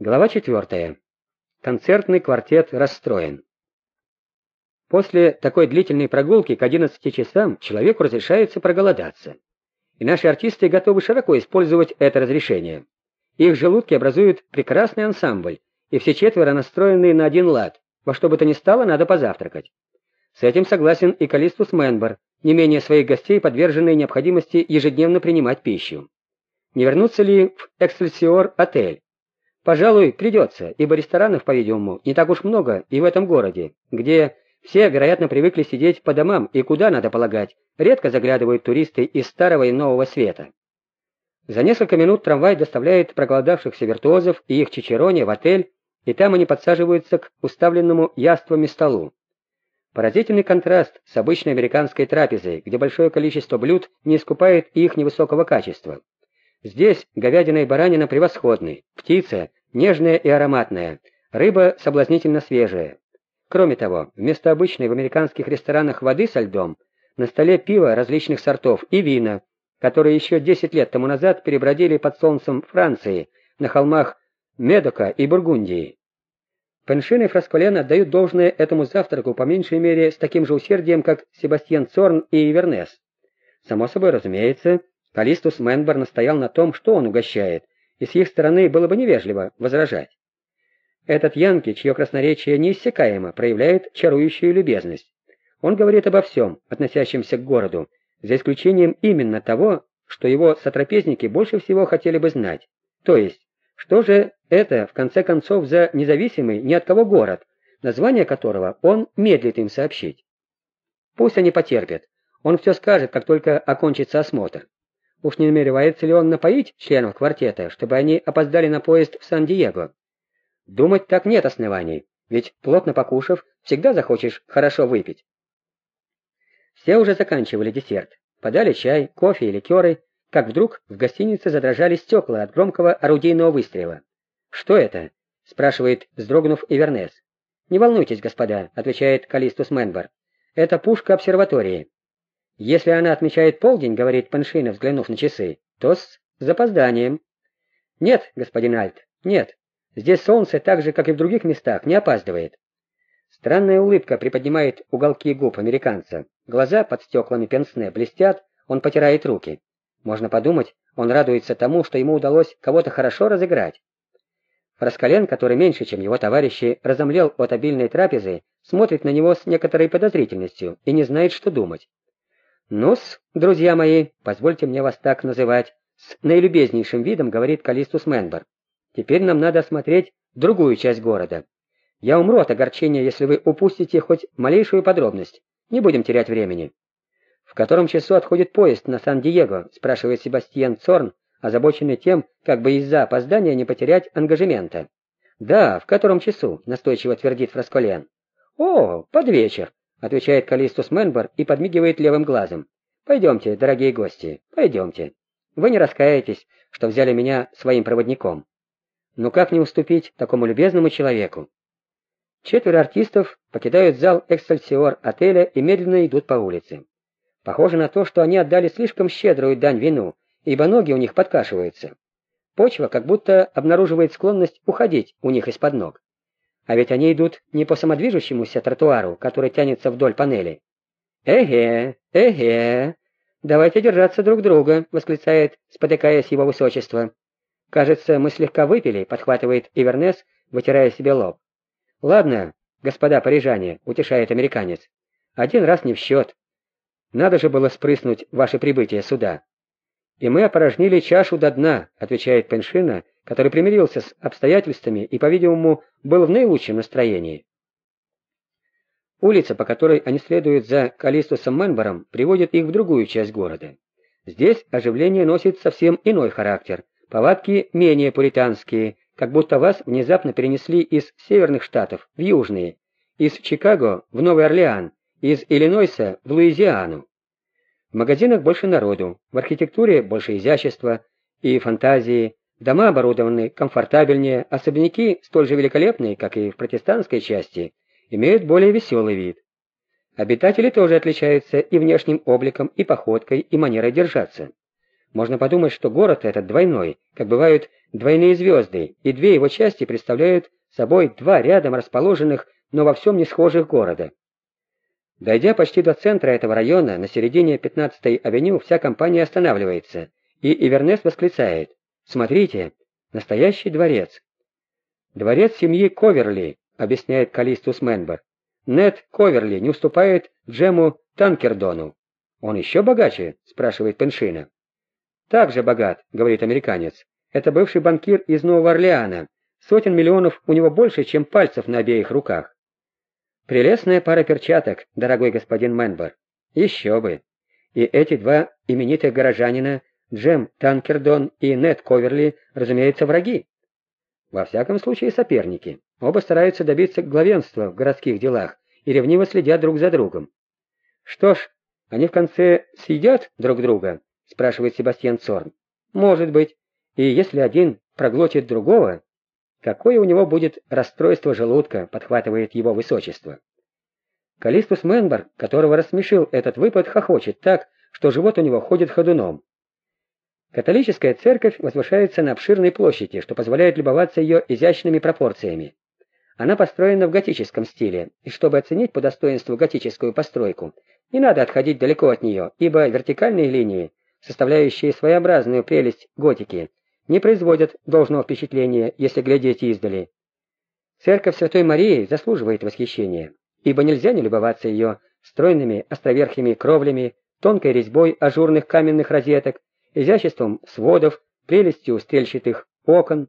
Глава 4. Концертный квартет расстроен. После такой длительной прогулки к 11 часам человеку разрешается проголодаться. И наши артисты готовы широко использовать это разрешение. Их желудки образуют прекрасный ансамбль, и все четверо настроены на один лад. Во что бы то ни стало, надо позавтракать. С этим согласен и Калистус Менбер, не менее своих гостей, подверженные необходимости ежедневно принимать пищу. Не вернуться ли в Эксельсиор отель? Пожалуй, придется, ибо ресторанов, по-видимому, не так уж много и в этом городе, где все, вероятно, привыкли сидеть по домам и куда, надо полагать, редко заглядывают туристы из старого и нового света. За несколько минут трамвай доставляет проголодавшихся виртуозов и их чичероне в отель, и там они подсаживаются к уставленному яствами столу. Поразительный контраст с обычной американской трапезой, где большое количество блюд не искупает их невысокого качества. Здесь говядина и баранина превосходны, птица нежная и ароматная, рыба соблазнительно свежая. Кроме того, вместо обычной в американских ресторанах воды со льдом, на столе пиво различных сортов и вина, которые еще 10 лет тому назад перебродили под солнцем Франции, на холмах Медока и Бургундии. Пеншин и Фрасколен отдают должное этому завтраку по меньшей мере с таким же усердием, как Себастьян Цорн и Ивернес. Само собой разумеется, Калистус Менбер настоял на том, что он угощает, и с их стороны было бы невежливо возражать. Этот Янки, чье красноречие неиссякаемо, проявляет чарующую любезность. Он говорит обо всем, относящемся к городу, за исключением именно того, что его сотрапезники больше всего хотели бы знать. То есть, что же это, в конце концов, за независимый ни от кого город, название которого он медлит им сообщить. Пусть они потерпят. Он все скажет, как только окончится осмотр. Уж не намеревается ли он напоить членов квартета, чтобы они опоздали на поезд в Сан-Диего? Думать так нет оснований, ведь, плотно покушав, всегда захочешь хорошо выпить. Все уже заканчивали десерт, подали чай, кофе и ликеры, как вдруг в гостинице задрожали стекла от громкого орудийного выстрела. «Что это?» — спрашивает, вздрогнув Ивернес. «Не волнуйтесь, господа», — отвечает Калистус Менбар. «Это пушка обсерватории. Если она отмечает полдень, говорит Паншина, взглянув на часы, то с запозданием. Нет, господин Альт, нет. Здесь солнце так же, как и в других местах, не опаздывает. Странная улыбка приподнимает уголки губ американца. Глаза под стеклами пенсне блестят, он потирает руки. Можно подумать, он радуется тому, что ему удалось кого-то хорошо разыграть. Раскален, который меньше, чем его товарищи, разомлел от обильной трапезы, смотрит на него с некоторой подозрительностью и не знает, что думать. «Ну-с, друзья мои, позвольте мне вас так называть», с наилюбезнейшим видом говорит Калистус Менбер. «Теперь нам надо осмотреть другую часть города. Я умру от огорчения, если вы упустите хоть малейшую подробность. Не будем терять времени». «В котором часу отходит поезд на Сан-Диего?» спрашивает Себастьян Цорн, озабоченный тем, как бы из-за опоздания не потерять ангажемента. «Да, в котором часу?» настойчиво твердит Фрасколен. «О, под вечер. — отвечает Калистус Менбар и подмигивает левым глазом. «Пойдемте, дорогие гости, пойдемте. Вы не раскаетесь, что взяли меня своим проводником. Ну как не уступить такому любезному человеку?» Четверо артистов покидают зал «Эксельсиор» отеля и медленно идут по улице. Похоже на то, что они отдали слишком щедрую дань вину, ибо ноги у них подкашиваются. Почва как будто обнаруживает склонность уходить у них из-под ног. А ведь они идут не по самодвижущемуся тротуару, который тянется вдоль панели. «Эге, эге, давайте держаться друг друга», — восклицает, спотыкаясь его высочество. «Кажется, мы слегка выпили», — подхватывает Ивернес, вытирая себе лоб. «Ладно, господа парижане», — утешает американец. «Один раз не в счет. Надо же было спрыснуть ваше прибытие сюда». «И мы опорожнили чашу до дна», — отвечает Пеншина, который примирился с обстоятельствами и, по-видимому, был в наилучшем настроении. Улица, по которой они следуют за Калистусом Менбором, приводит их в другую часть города. Здесь оживление носит совсем иной характер, повадки менее пуританские, как будто вас внезапно перенесли из северных штатов в южные, из Чикаго в Новый Орлеан, из Иллинойса в Луизиану. В магазинах больше народу, в архитектуре больше изящества и фантазии, Дома оборудованы комфортабельнее, особняки, столь же великолепные, как и в протестантской части, имеют более веселый вид. Обитатели тоже отличаются и внешним обликом, и походкой, и манерой держаться. Можно подумать, что город этот двойной, как бывают двойные звезды, и две его части представляют собой два рядом расположенных, но во всем не схожих города. Дойдя почти до центра этого района, на середине 15-й авеню вся компания останавливается, и Ивернес восклицает «Смотрите, настоящий дворец!» «Дворец семьи Коверли», — объясняет Калистус Менбер. «Нед Коверли не уступает Джему Танкердону». «Он еще богаче?» — спрашивает Пеншина. «Так же богат», — говорит американец. «Это бывший банкир из Нового Орлеана. Сотен миллионов у него больше, чем пальцев на обеих руках». «Прелестная пара перчаток, дорогой господин Менбер. Еще бы. И эти два именитых горожанина, Джем Танкердон и Нед Коверли, разумеется, враги. Во всяком случае, соперники. Оба стараются добиться главенства в городских делах и ревниво следят друг за другом. Что ж, они в конце съедят друг друга, спрашивает Себастьян Цорн. Может быть. И если один проглотит другого, какое у него будет расстройство желудка, подхватывает его высочество. Калистус Менбар, которого рассмешил этот выпад, хохочет так, что живот у него ходит ходуном. Католическая церковь возвышается на обширной площади, что позволяет любоваться ее изящными пропорциями. Она построена в готическом стиле, и чтобы оценить по достоинству готическую постройку, не надо отходить далеко от нее, ибо вертикальные линии, составляющие своеобразную прелесть готики, не производят должного впечатления, если глядеть издали. Церковь Святой Марии заслуживает восхищения, ибо нельзя не любоваться ее стройными островерхими кровлями, тонкой резьбой ажурных каменных розеток, изяществом сводов, прелестью стрельчатых окон.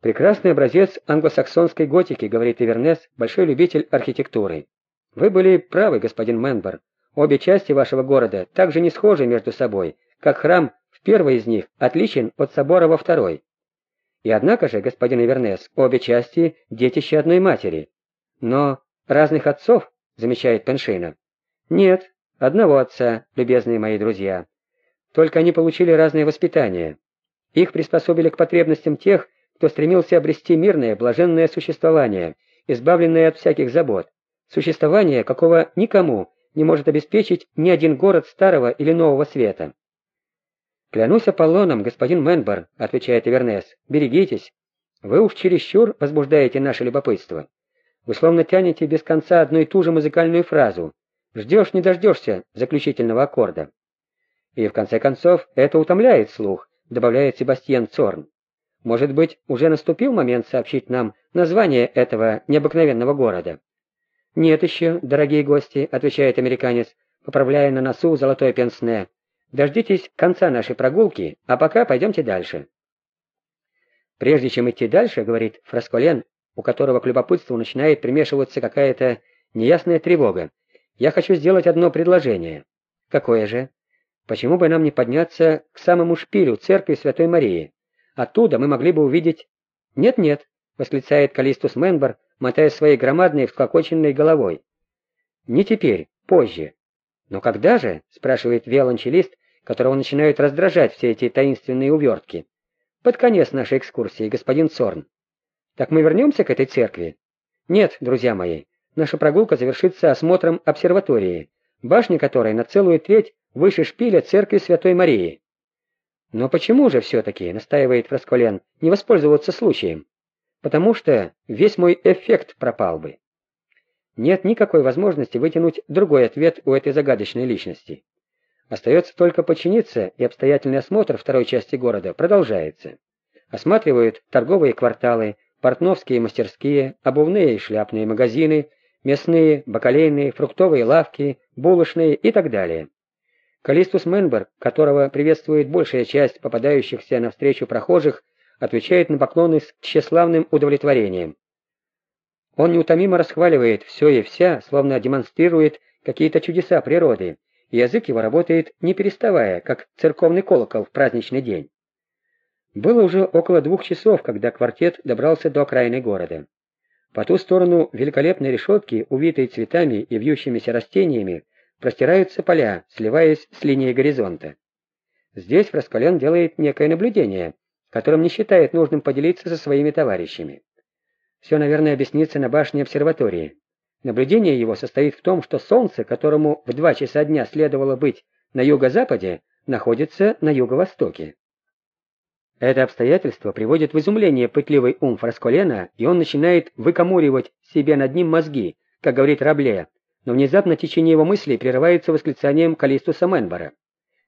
Прекрасный образец англосаксонской готики, говорит Ивернес, большой любитель архитектуры. Вы были правы, господин Менбер. Обе части вашего города также не схожи между собой, как храм в первой из них отличен от собора во второй. И однако же, господин Ивернес, обе части – детище одной матери. Но разных отцов, замечает Пеншина. Нет, одного отца, любезные мои друзья. Только они получили разное воспитание. Их приспособили к потребностям тех, кто стремился обрести мирное, блаженное существование, избавленное от всяких забот. Существование, какого никому не может обеспечить ни один город старого или нового света. «Клянусь Аполлоном, господин Менбар», — отвечает Эвернес, — «берегитесь. Вы уж чересчур возбуждаете наше любопытство. Вы словно тянете без конца одну и ту же музыкальную фразу. Ждешь, не дождешься заключительного аккорда. И в конце концов это утомляет слух, добавляет Себастьян Цорн. Может быть, уже наступил момент сообщить нам название этого необыкновенного города? Нет еще, дорогие гости, отвечает американец, поправляя на носу золотой пенсне. Дождитесь конца нашей прогулки, а пока пойдемте дальше. Прежде чем идти дальше, говорит Фрасколен, у которого к любопытству начинает примешиваться какая-то неясная тревога, я хочу сделать одно предложение. Какое же? Почему бы нам не подняться к самому шпилю церкви Святой Марии? Оттуда мы могли бы увидеть... «Нет-нет», — восклицает Калистус Менбар, мотая своей громадной всклокоченной головой. «Не теперь, позже». «Но когда же?» — спрашивает виолончелист, которого начинают раздражать все эти таинственные увертки. «Под конец нашей экскурсии, господин Цорн». «Так мы вернемся к этой церкви?» «Нет, друзья мои, наша прогулка завершится осмотром обсерватории, башня которой на целую треть выше шпиля церкви Святой Марии. Но почему же все-таки, настаивает Фрасколен, не воспользоваться случаем? Потому что весь мой эффект пропал бы. Нет никакой возможности вытянуть другой ответ у этой загадочной личности. Остается только подчиниться, и обстоятельный осмотр второй части города продолжается. Осматривают торговые кварталы, портновские мастерские, обувные и шляпные магазины, мясные, бакалейные, фруктовые лавки, булочные и так далее. Калистус Менбер, которого приветствует большая часть попадающихся навстречу прохожих, отвечает на поклоны с тщеславным удовлетворением. Он неутомимо расхваливает все и вся, словно демонстрирует какие-то чудеса природы, и язык его работает не переставая, как церковный колокол в праздничный день. Было уже около двух часов, когда квартет добрался до окраины города. По ту сторону великолепной решетки, увитой цветами и вьющимися растениями, простираются поля, сливаясь с линией горизонта. Здесь Фраскален делает некое наблюдение, которым не считает нужным поделиться со своими товарищами. Все, наверное, объяснится на башне обсерватории. Наблюдение его состоит в том, что солнце, которому в два часа дня следовало быть на юго-западе, находится на юго-востоке. Это обстоятельство приводит в изумление пытливый ум Фрасколена, и он начинает выкомуривать себе над ним мозги, как говорит Рабле, но внезапно течение его мыслей прерывается восклицанием Калистуса Менбара.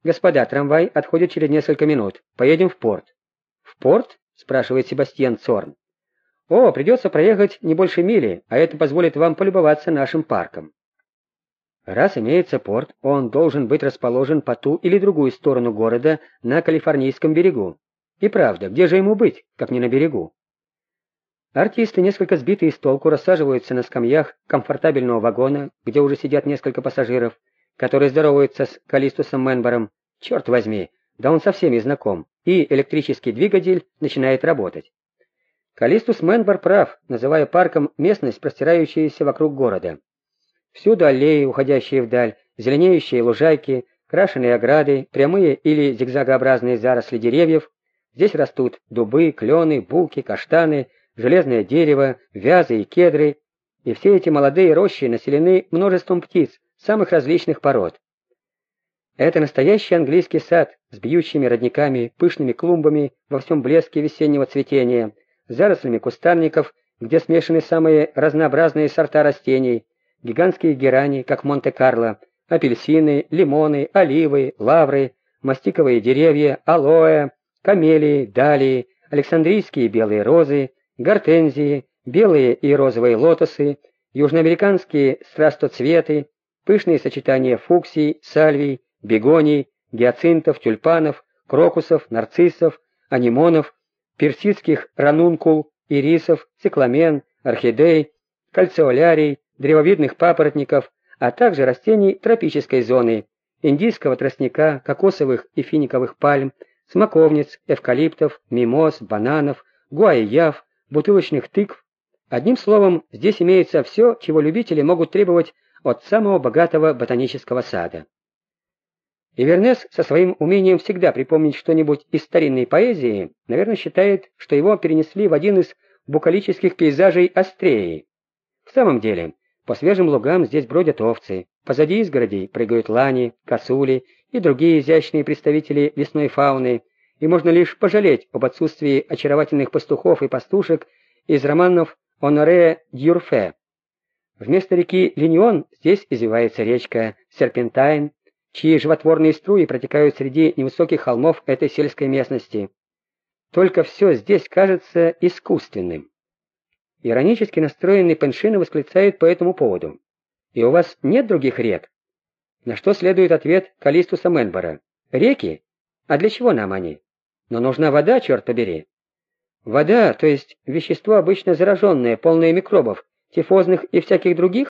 «Господа, трамвай отходит через несколько минут. Поедем в порт». «В порт?» — спрашивает Себастьян Цорн. «О, придется проехать не больше мили, а это позволит вам полюбоваться нашим парком». Раз имеется порт, он должен быть расположен по ту или другую сторону города на Калифорнийском берегу. И правда, где же ему быть, как не на берегу? Артисты, несколько сбитые с толку, рассаживаются на скамьях комфортабельного вагона, где уже сидят несколько пассажиров, которые здороваются с Калистусом Менбором. Черт возьми, да он со всеми знаком. И электрический двигатель начинает работать. Калистус Менбор прав, называя парком местность, простирающуюся вокруг города. Всюду аллеи, уходящие вдаль, зеленеющие лужайки, крашеные ограды, прямые или зигзагообразные заросли деревьев. Здесь растут дубы, клены, буки, каштаны, железное дерево, вязы и кедры, и все эти молодые рощи населены множеством птиц самых различных пород. Это настоящий английский сад с бьющими родниками, пышными клумбами во всем блеске весеннего цветения, зарослями кустарников, где смешаны самые разнообразные сорта растений, гигантские герани, как Монте-Карло, апельсины, лимоны, оливы, лавры, мастиковые деревья, алоэ, камелии, далии, александрийские белые розы, гортензии, белые и розовые лотосы, южноамериканские страстоцветы, пышные сочетания фуксий, сальвий, бегоний, гиацинтов, тюльпанов, крокусов, нарциссов, анимонов, персидских ранункул, ирисов, цикламен, орхидей, кальциолярий, древовидных папоротников, а также растений тропической зоны, индийского тростника, кокосовых и финиковых пальм, смоковниц, эвкалиптов, мимоз, бананов, гуайяв, бутылочных тыкв. Одним словом, здесь имеется все, чего любители могут требовать от самого богатого ботанического сада. Ивернес со своим умением всегда припомнить что-нибудь из старинной поэзии, наверное, считает, что его перенесли в один из букалических пейзажей Астреи. В самом деле, по свежим лугам здесь бродят овцы, позади изгородей прыгают лани, косули и другие изящные представители лесной фауны, и можно лишь пожалеть об отсутствии очаровательных пастухов и пастушек из романов Оноре Дюрфе. Вместо реки Линьон здесь извивается речка Серпентайн, чьи животворные струи протекают среди невысоких холмов этой сельской местности. Только все здесь кажется искусственным. Иронически настроенный Пеншина восклицает по этому поводу. «И у вас нет других рек?» На что следует ответ Калистуса Менбора. «Реки? А для чего нам они? Но нужна вода, черт побери!» Вода, то есть вещество обычно зараженное, полное микробов, тифозных и всяких других,